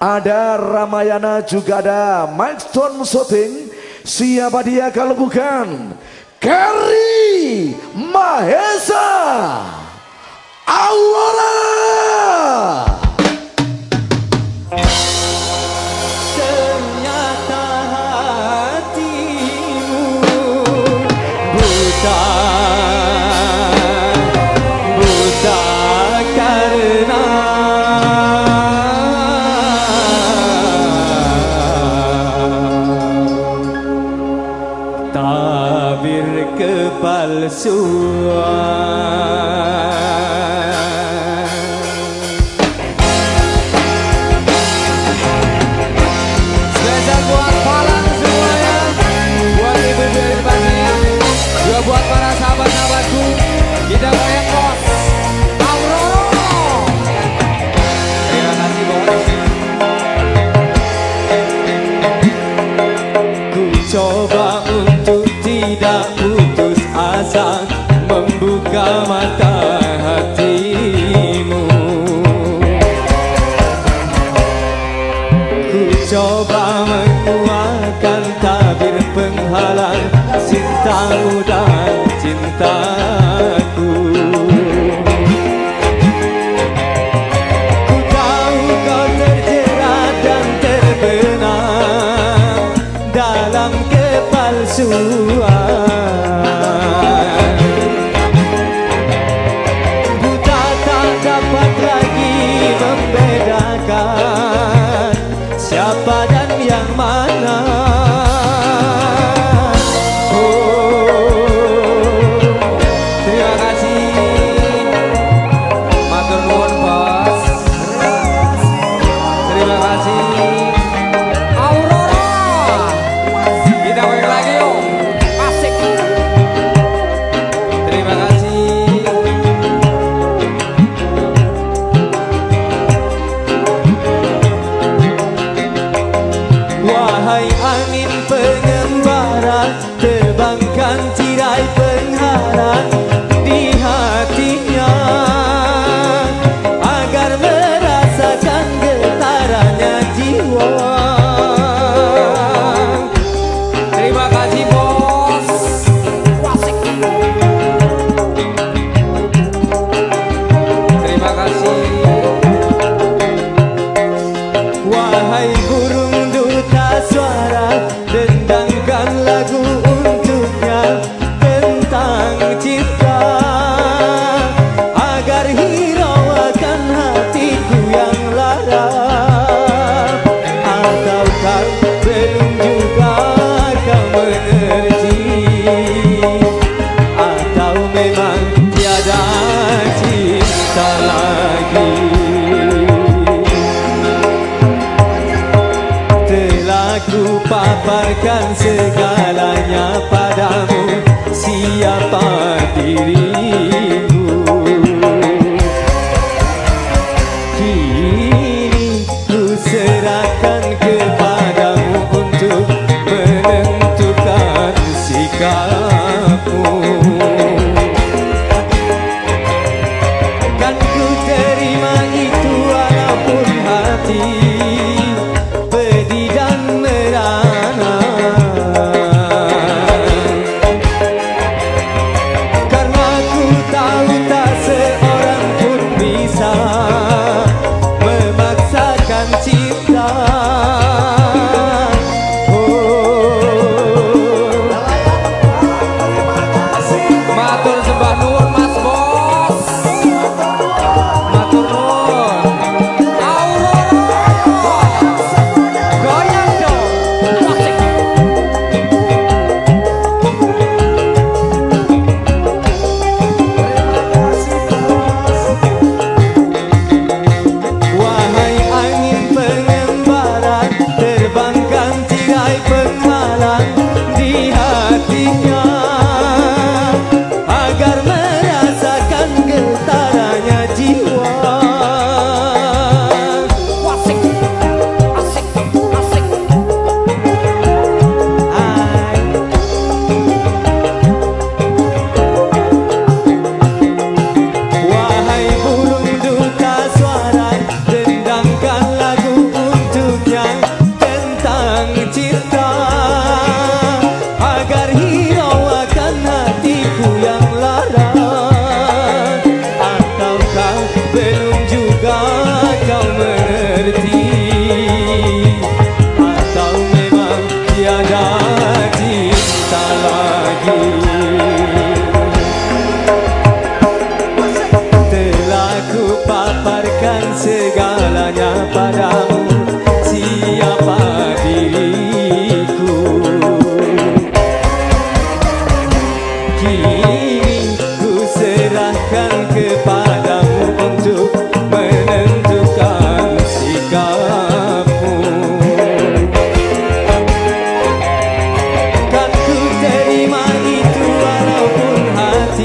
ada Ramayana juga ada. Milestone Shooting siapa dia kalau bukan? Kari Mahesa. Aurora. xưa. membuka mata hatimu. Ku coba menguatkan tabir penghalang cintamu dan cintamu. serahkan segalanya padamu.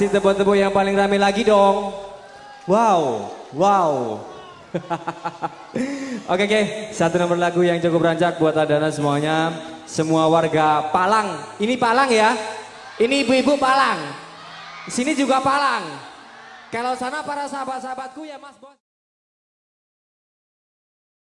Kasih tepuk-tepuk yang paling rame lagi dong. Wow, wow. Oke, oke. Satu nomor lagu yang cukup rancak buat Adana semuanya. Semua warga Palang. Ini Palang ya. Ini ibu-ibu Palang. Sini juga Palang. Kalau sana para sahabat-sahabatku ya Mas Bos.